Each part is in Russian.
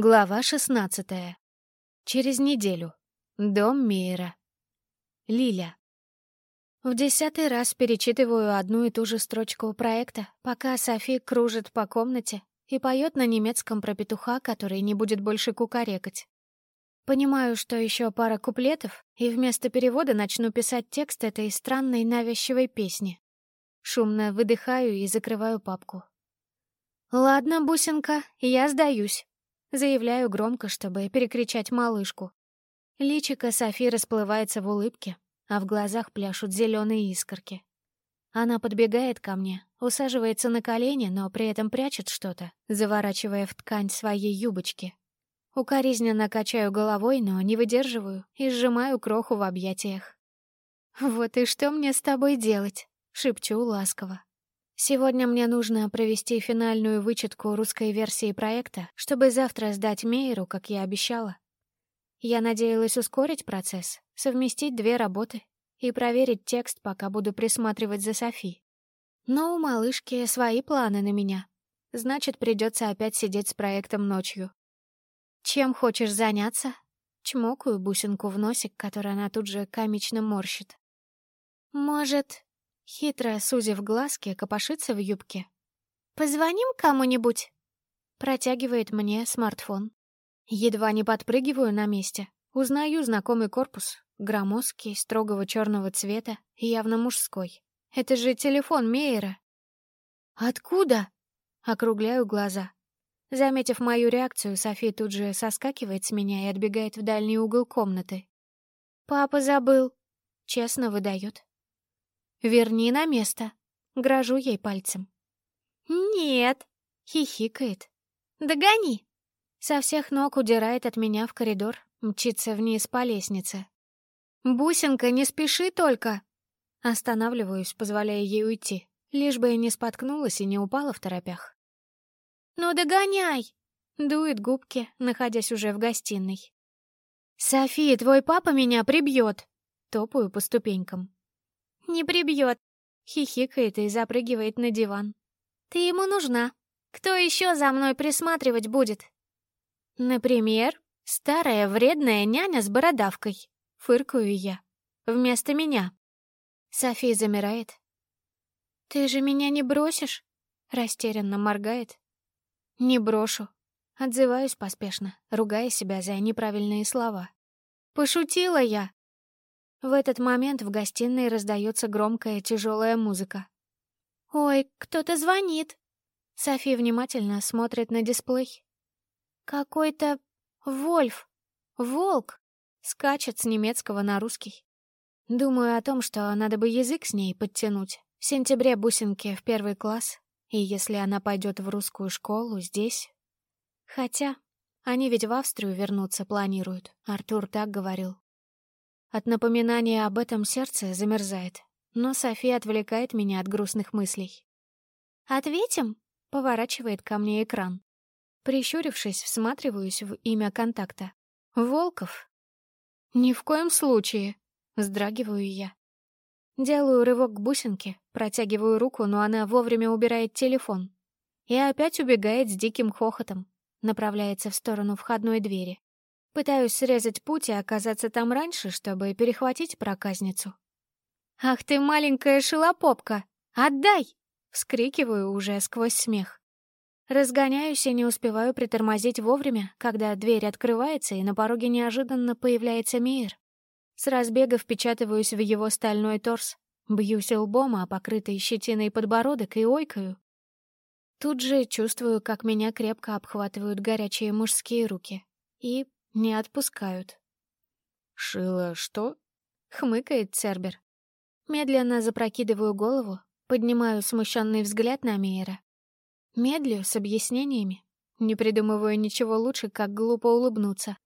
Глава 16. Через неделю. Дом Мейера. Лиля. В десятый раз перечитываю одну и ту же строчку проекта, пока Софи кружит по комнате и поет на немецком про петуха, который не будет больше кукарекать. Понимаю, что еще пара куплетов, и вместо перевода начну писать текст этой странной навязчивой песни. Шумно выдыхаю и закрываю папку. «Ладно, бусинка, я сдаюсь. Заявляю громко, чтобы перекричать малышку. Личико Софи расплывается в улыбке, а в глазах пляшут зеленые искорки. Она подбегает ко мне, усаживается на колени, но при этом прячет что-то, заворачивая в ткань своей юбочки. Укоризненно качаю головой, но не выдерживаю и сжимаю кроху в объятиях. «Вот и что мне с тобой делать?» — шепчу ласково. Сегодня мне нужно провести финальную вычетку русской версии проекта, чтобы завтра сдать Мейеру, как я обещала. Я надеялась ускорить процесс, совместить две работы и проверить текст, пока буду присматривать за Софи. Но у малышки свои планы на меня. Значит, придется опять сидеть с проектом ночью. Чем хочешь заняться? Чмокаю бусинку в носик, который она тут же комично морщит. Может, Хитро, сузив глазки, копошится в юбке. «Позвоним кому-нибудь?» Протягивает мне смартфон. Едва не подпрыгиваю на месте. Узнаю знакомый корпус, громоздкий, строгого черного цвета, явно мужской. Это же телефон Мейера. «Откуда?» Округляю глаза. Заметив мою реакцию, Софи тут же соскакивает с меня и отбегает в дальний угол комнаты. «Папа забыл», — честно выдает. Верни на место. Грожу ей пальцем. Нет, хихикает. Догони. Со всех ног удирает от меня в коридор, мчится вниз по лестнице. «Бусинка, не спеши только!» Останавливаюсь, позволяя ей уйти, лишь бы я не споткнулась и не упала в торопях. «Ну догоняй!» — дует губки, находясь уже в гостиной. «София, твой папа меня прибьет!» Топаю по ступенькам. «Не прибьет», — хихикает и запрыгивает на диван. «Ты ему нужна. Кто еще за мной присматривать будет?» «Например, старая вредная няня с бородавкой», — фыркаю я. «Вместо меня». София замирает. «Ты же меня не бросишь?» — растерянно моргает. «Не брошу». Отзываюсь поспешно, ругая себя за неправильные слова. «Пошутила я!» В этот момент в гостиной раздается громкая тяжелая музыка. «Ой, кто-то звонит!» Софи внимательно смотрит на дисплей. «Какой-то Вольф, волк!» Скачет с немецкого на русский. Думаю о том, что надо бы язык с ней подтянуть. В сентябре бусинки в первый класс, и если она пойдет в русскую школу здесь... Хотя они ведь в Австрию вернуться планируют, Артур так говорил. От напоминания об этом сердце замерзает, но София отвлекает меня от грустных мыслей. «Ответим?» — поворачивает ко мне экран. Прищурившись, всматриваюсь в имя контакта. «Волков?» «Ни в коем случае!» — вздрагиваю я. Делаю рывок к бусинке, протягиваю руку, но она вовремя убирает телефон. И опять убегает с диким хохотом, направляется в сторону входной двери. Пытаюсь срезать путь и оказаться там раньше, чтобы перехватить проказницу. «Ах ты, маленькая шелопопка! Отдай!» — вскрикиваю уже сквозь смех. Разгоняюсь и не успеваю притормозить вовремя, когда дверь открывается, и на пороге неожиданно появляется Мейер. С разбега впечатываюсь в его стальной торс, бьюсь лбом, а покрытый щетиной подбородок и ойкаю. Тут же чувствую, как меня крепко обхватывают горячие мужские руки. И не отпускают. «Шила что?» — хмыкает Цербер. Медленно запрокидываю голову, поднимаю смущенный взгляд на Мейера. Медлю с объяснениями, не придумываю ничего лучше, как глупо улыбнуться.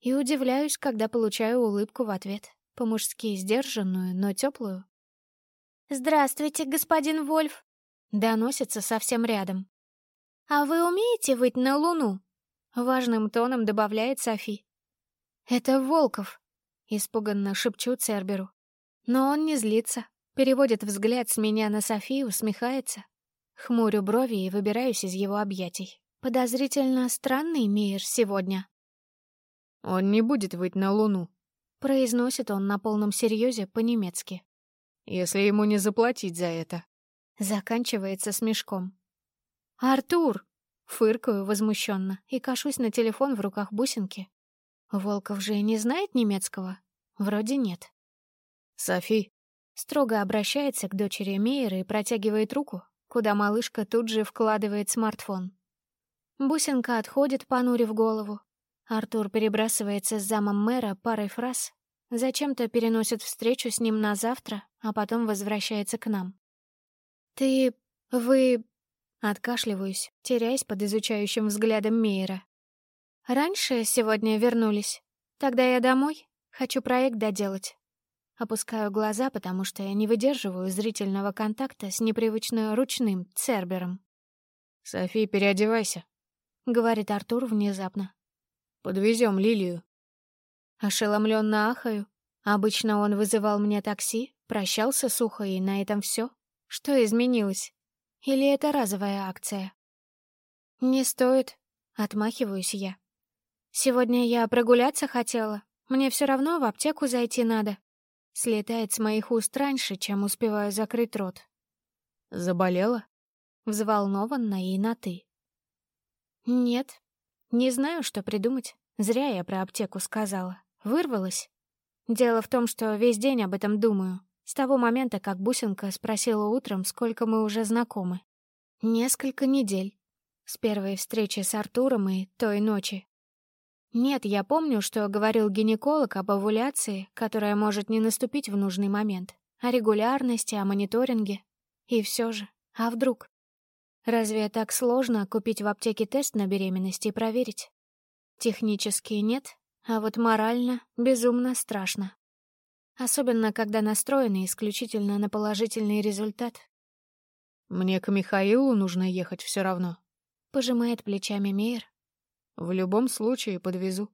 И удивляюсь, когда получаю улыбку в ответ, по-мужски сдержанную, но теплую. «Здравствуйте, господин Вольф!» — доносится совсем рядом. «А вы умеете выть на луну?» Важным тоном добавляет Софи. «Это Волков», — испуганно шепчу Церберу. Но он не злится, переводит взгляд с меня на Софи, усмехается. Хмурю брови и выбираюсь из его объятий. Подозрительно странный Мейер сегодня. «Он не будет выйти на Луну», — произносит он на полном серьезе по-немецки. «Если ему не заплатить за это». Заканчивается смешком. «Артур!» — фыркаю возмущенно и кашусь на телефон в руках бусинки. Волков же не знает немецкого? Вроде нет. «Софи!» Строго обращается к дочери Мейера и протягивает руку, куда малышка тут же вкладывает смартфон. Бусинка отходит, понурив голову. Артур перебрасывается с замом мэра парой фраз, зачем-то переносит встречу с ним на завтра, а потом возвращается к нам. «Ты... вы...» Откашливаюсь, теряясь под изучающим взглядом Мейера. «Раньше сегодня вернулись. Тогда я домой. Хочу проект доделать. Опускаю глаза, потому что я не выдерживаю зрительного контакта с непривычно ручным цербером. «Софи, переодевайся», — говорит Артур внезапно. «Подвезем Лилию». Ошеломленно ахаю. Обычно он вызывал мне такси, прощался сухо, и на этом все. Что изменилось? Или это разовая акция? «Не стоит», — отмахиваюсь я. «Сегодня я прогуляться хотела. Мне все равно в аптеку зайти надо. Слетает с моих уст раньше, чем успеваю закрыть рот. «Заболела?» Взволнованно и на «ты». «Нет. Не знаю, что придумать. Зря я про аптеку сказала. Вырвалась. Дело в том, что весь день об этом думаю. С того момента, как Бусинка спросила утром, сколько мы уже знакомы. Несколько недель. С первой встречи с Артуром и той ночи, нет, я помню, что говорил гинеколог об овуляции, которая может не наступить в нужный момент, о регулярности, о мониторинге. И все же, а вдруг? Разве так сложно купить в аптеке тест на беременность и проверить? Технически нет, а вот морально безумно страшно. Особенно, когда настроены исключительно на положительный результат. «Мне к Михаилу нужно ехать все равно», — пожимает плечами Мейер, в любом случае подвезу.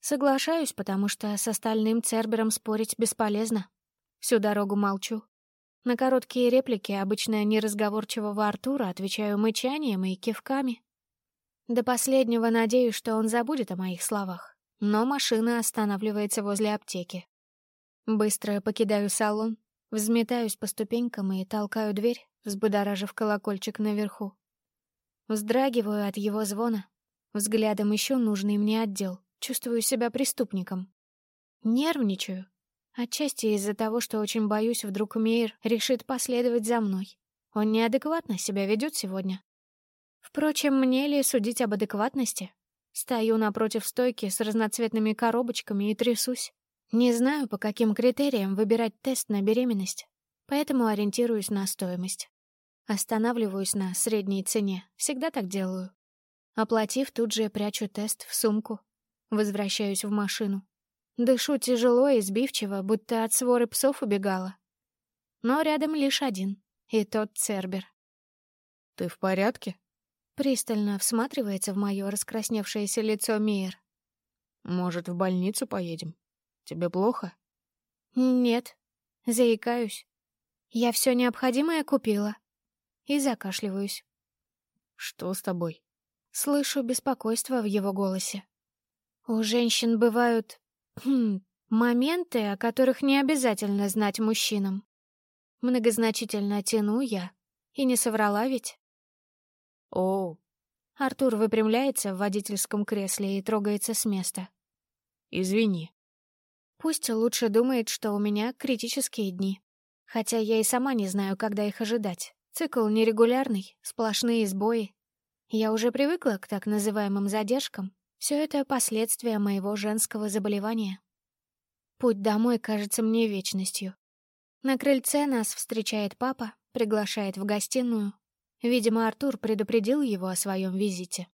Соглашаюсь, потому что с остальным Цербером спорить бесполезно. Всю дорогу молчу. На короткие реплики обычно неразговорчивого Артура отвечаю мычанием и кивками. До последнего надеюсь, что он забудет о моих словах. Но машина останавливается возле аптеки. Быстро покидаю салон, взметаюсь по ступенькам и толкаю дверь, взбудоражив колокольчик наверху. Вздрагиваю от его звона, Взглядом ищу нужный мне отдел. Чувствую себя преступником. Нервничаю. Отчасти из-за того, что очень боюсь, вдруг Мейер решит последовать за мной. Он неадекватно себя ведет сегодня. Впрочем, мне ли судить об адекватности? Стою напротив стойки с разноцветными коробочками и трясусь. Не знаю, по каким критериям выбирать тест на беременность, поэтому ориентируюсь на стоимость. Останавливаюсь на средней цене, всегда так делаю. Оплатив, тут же прячу тест в сумку. Возвращаюсь в машину. Дышу тяжело и сбивчиво, будто от своры псов убегала. Но рядом лишь один, и тот Цербер. «Ты в порядке?» Пристально всматривается в мое раскрасневшееся лицо Мейер. «Может, в больницу поедем? Тебе плохо?» «Нет», — заикаюсь. «Я все необходимое купила». И закашливаюсь. «Что с тобой?» Слышу беспокойство в его голосе. У женщин бывают... Хм, моменты, о которых не обязательно знать мужчинам. Многозначительно тяну я. И не соврала ведь? О. Артур выпрямляется в водительском кресле и трогается с места. Извини. Пусть лучше думает, что у меня критические дни. Хотя я и сама не знаю, когда их ожидать. Цикл нерегулярный, сплошные сбои, я уже привыкла к так называемым задержкам. Все это последствия моего женского заболевания. Путь домой кажется мне вечностью. На крыльце нас встречает папа, приглашает в гостиную. Видимо, Артур предупредил его о своем визите.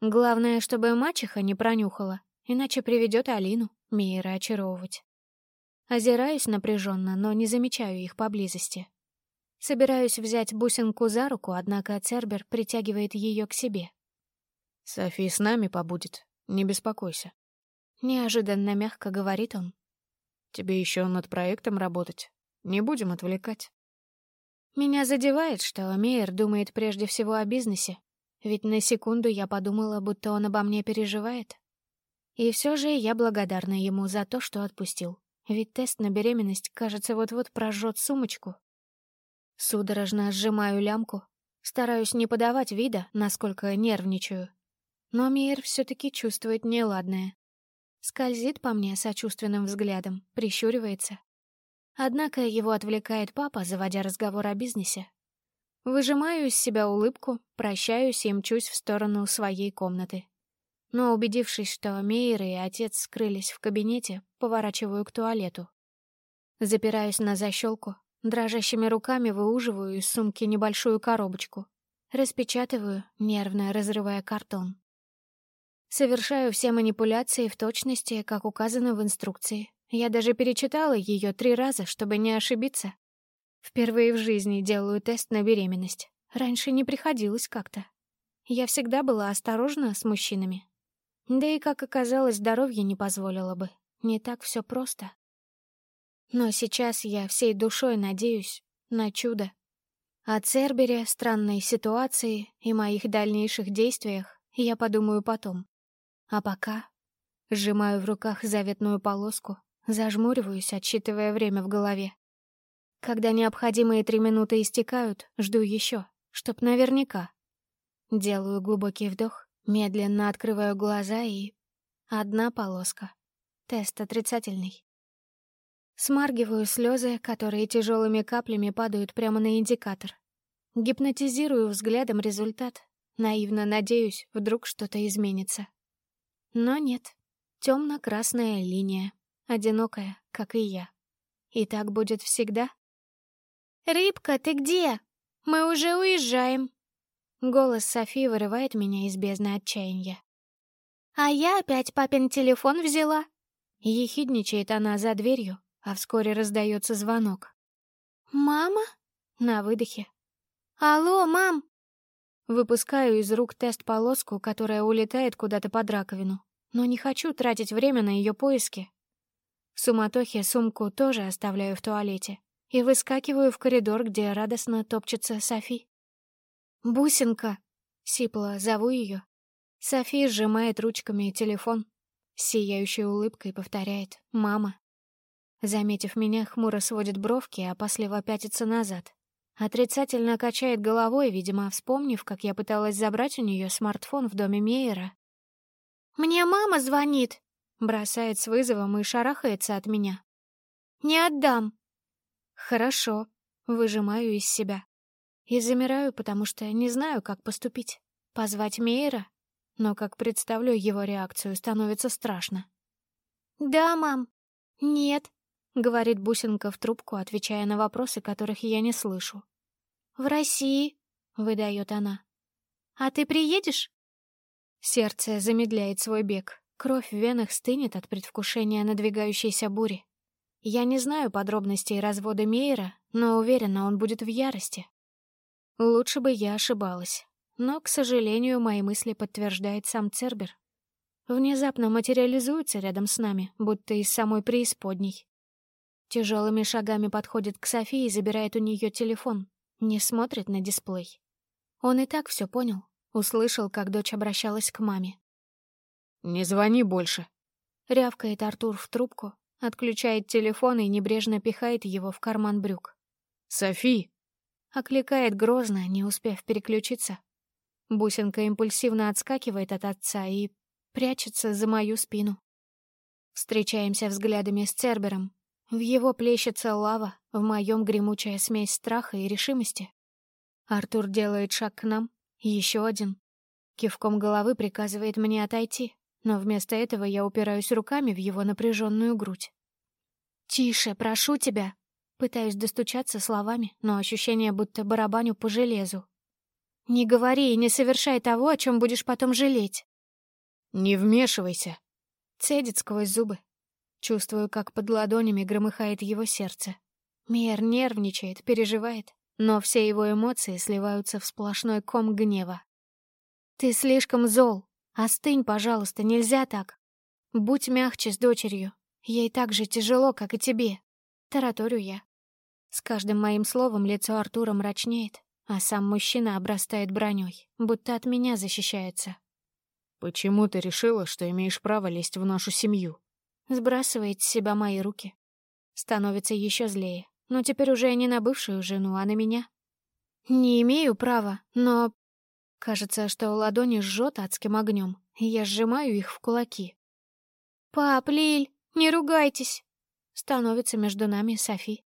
Главное, чтобы мачеха не пронюхала, иначе приведет Алину, Мейера очаровывать. Озираюсь напряженно, но не замечаю их поблизости. Собираюсь взять бусинку за руку, однако Цербер притягивает ее к себе. «Софи с нами побудет, не беспокойся». Неожиданно мягко говорит он. «Тебе еще над проектом работать. Не будем отвлекать». Меня задевает, что Мейер думает прежде всего о бизнесе. ведь на секунду я подумала, будто он обо мне переживает. И все же я благодарна ему за то, что отпустил, ведь тест на беременность, кажется, вот-вот прожжет сумочку. Судорожно сжимаю лямку, стараюсь не подавать вида, насколько нервничаю. Но Мейер все-таки чувствует неладное. Скользит по мне сочувственным взглядом, прищуривается. Однако его отвлекает папа, заводя разговор о бизнесе. Выжимаю из себя улыбку, прощаюсь и мчусь в сторону своей комнаты. Но, убедившись, что Мейер и отец скрылись в кабинете, поворачиваю к туалету. Запираюсь на защелку, дрожащими руками выуживаю из сумки небольшую коробочку. Распечатываю, нервно разрывая картон. Совершаю все манипуляции в точности, как указано в инструкции. Я даже перечитала ее три раза, чтобы не ошибиться. Впервые в жизни делаю тест на беременность. Раньше не приходилось как-то. Я всегда была осторожна с мужчинами. Да и, как оказалось, здоровье не позволило бы. Не так все просто. Но сейчас я всей душой надеюсь на чудо. О Цербере, странной ситуации и моих дальнейших действиях я подумаю потом. А пока сжимаю в руках заветную полоску, зажмуриваюсь, отсчитывая время в голове. Когда необходимые три минуты истекают, жду еще, чтоб наверняка. Делаю глубокий вдох, медленно открываю глаза и... Одна полоска. Тест отрицательный. Смаргиваю слезы, которые тяжелыми каплями падают прямо на индикатор. Гипнотизирую взглядом результат. Наивно надеюсь, вдруг что-то изменится. Но нет. Темно-красная линия. Одинокая, как и я. И так будет всегда. «Рыбка, ты где? Мы уже уезжаем!» Голос Софи вырывает меня из бездны отчаяния. «А я опять папин телефон взяла!» Ехидничает она за дверью, а вскоре раздается звонок. «Мама?» На выдохе. «Алло, мам!» Выпускаю из рук тест-полоску, которая улетает куда-то под раковину, но не хочу тратить время на ее поиски. В суматохе сумку тоже оставляю в туалете и выскакиваю в коридор, где радостно топчется Софи. «Бусинка!» — сипло зову ее. Софи сжимает ручками телефон, сияющей улыбкой повторяет «Мама». Заметив меня, хмуро сводит бровки, а после пятится назад. Отрицательно качает головой, видимо, вспомнив, как я пыталась забрать у нее смартфон в доме Мейера. «Мне мама звонит!» Бросает с вызовом и шарахается от меня. «Не отдам!» «Хорошо», — выжимаю из себя. И замираю, потому что не знаю, как поступить. Позвать Мейера? Но как представлю его реакцию, становится страшно. «Да, мам». «Нет», говорит бусинка в трубку, отвечая на вопросы, которых я не слышу. «В России», — выдает она. «А ты приедешь?» Сердце замедляет свой бег. Кровь в венах стынет от предвкушения надвигающейся бури. Я не знаю подробностей развода Мейера, но уверена, он будет в ярости. Лучше бы я ошибалась. Но, к сожалению, мои мысли подтверждает сам Цербер. Внезапно материализуется рядом с нами, будто из самой преисподней. Тяжелыми шагами подходит к Софии и забирает у нее телефон. Не смотрит на дисплей. Он и так все понял. Услышал, как дочь обращалась к маме. «Не звони больше», — рявкает Артур в трубку, отключает телефон и небрежно пихает его в карман брюк. «Софи!» — окликает грозно, не успев переключиться. Бусинка импульсивно отскакивает от отца и прячется за мою спину. Встречаемся взглядами с Цербером, в его плещется лава, в моем гремучая смесь страха и решимости. Артур делает шаг к нам, еще один. Кивком головы приказывает мне отойти, но вместо этого я упираюсь руками в его напряженную грудь. «Тише, прошу тебя!» Пытаюсь достучаться словами, но ощущение, будто барабаню по железу. «Не говори и не совершай того, о чем будешь потом жалеть!» «Не вмешивайся!» Цедит сквозь зубы, Чувствую, как под ладонями громыхает его сердце. Мир нервничает, переживает, но все его эмоции сливаются в сплошной ком гнева. «Ты слишком зол. Остынь, пожалуйста, нельзя так. Будь мягче с дочерью. Ей так же тяжело, как и тебе». Тараторю я. С каждым моим словом лицо Артура мрачнеет, а сам мужчина обрастает броней, будто от меня защищается. «Почему ты решила, что имеешь право лезть в нашу семью?» Сбрасывает с себя мои руки. Становится еще злее, но теперь уже не на бывшую жену, а на меня. Не имею права, но... Кажется, что ладони жжет адским огнем, и я сжимаю их в кулаки. «Пап, Лиль, не ругайтесь!» Становится между нами Софи.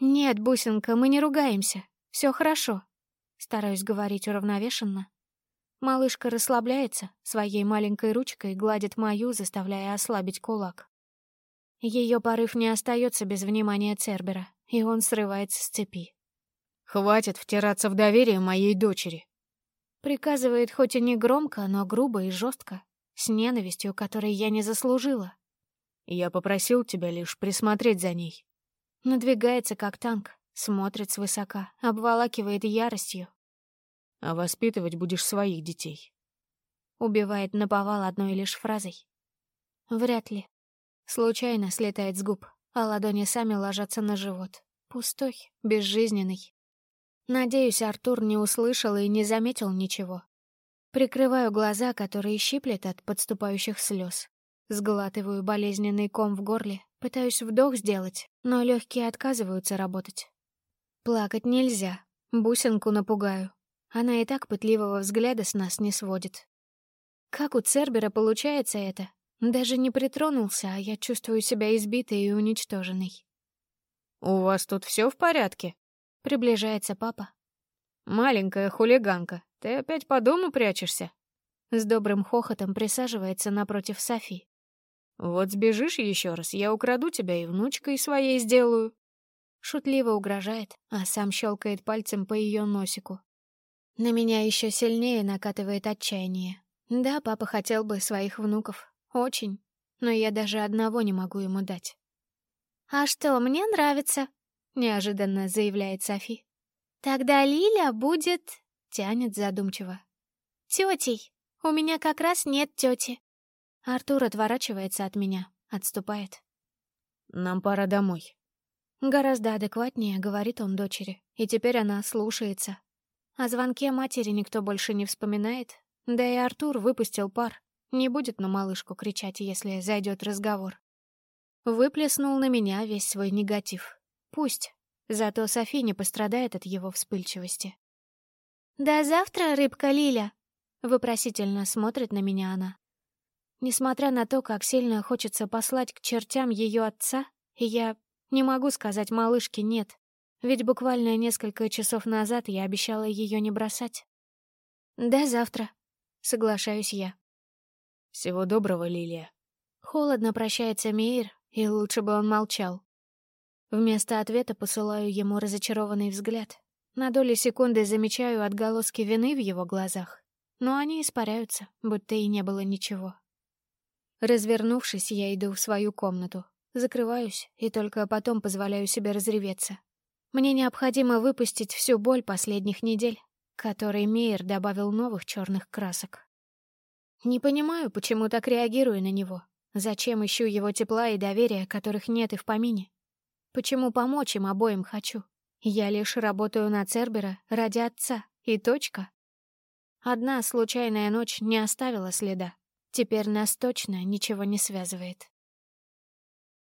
«Нет, бусинка, мы не ругаемся. Все хорошо». Стараюсь говорить уравновешенно. Малышка расслабляется, своей маленькой ручкой гладит мою, заставляя ослабить кулак. Ее порыв не остается без внимания Цербера, и он срывается с цепи. «Хватит втираться в доверие моей дочери!» Приказывает хоть и не громко, но грубо и жестко, с ненавистью, которой я не заслужила. «Я попросил тебя лишь присмотреть за ней». Надвигается, как танк, смотрит свысока, обволакивает яростью. «А воспитывать будешь своих детей». Убивает наповал одной лишь фразой. Вряд ли. Случайно слетает с губ, а ладони сами ложатся на живот. Пустой, безжизненный. Надеюсь, Артур не услышал и не заметил ничего. Прикрываю глаза, которые щиплет от подступающих слез. Сглатываю болезненный ком в горле, пытаюсь вдох сделать, но легкие отказываются работать. Плакать нельзя, бусинку напугаю. Она и так пытливого взгляда с нас не сводит. Как у Цербера получается это? Даже не притронулся, а я чувствую себя избитой и уничтоженной. «У вас тут все в порядке?» — приближается папа. «Маленькая хулиганка, ты опять по дому прячешься?» С добрым хохотом присаживается напротив Софи. «Вот сбежишь еще раз, я украду тебя и внучкой своей сделаю». Шутливо угрожает, а сам щелкает пальцем по ее носику. На меня еще сильнее накатывает отчаяние. Да, папа хотел бы своих внуков, очень. Но я даже одного не могу ему дать. «А что, мне нравится», — неожиданно заявляет Софи. «Тогда Лиля будет...» — тянет задумчиво. «Тетей. У меня как раз нет тети». Артур отворачивается от меня, отступает. «Нам пора домой». Гораздо адекватнее, говорит он дочери, и теперь она слушается. О звонке матери никто больше не вспоминает, да и Артур выпустил пар, не будет на малышку кричать, если зайдет разговор. Выплеснул на меня весь свой негатив. Пусть. Зато Софи не пострадает от его вспыльчивости. «До завтра, рыбка Лиля!» Вопросительно смотрит на меня она. Несмотря на то, как сильно хочется послать к чертям ее отца, я не могу сказать малышке «нет», ведь буквально несколько часов назад я обещала ее не бросать. «До завтра», — соглашаюсь я. «Всего доброго, Лилия». Холодно прощается Мейр, и лучше бы он молчал. Вместо ответа посылаю ему разочарованный взгляд. На доли секунды замечаю отголоски вины в его глазах, но они испаряются, будто и не было ничего. Развернувшись, я иду в свою комнату, закрываюсь и только потом позволяю себе разреветься. Мне необходимо выпустить всю боль последних недель, которой Мейер добавил новых черных красок. Не понимаю, почему так реагирую на него. Зачем ищу его тепла и доверия, которых нет и в помине? Почему помочь им обоим хочу? Я лишь работаю на Цербера ради отца, и точка. Одна случайная ночь не оставила следа. Теперь нас точно ничего не связывает.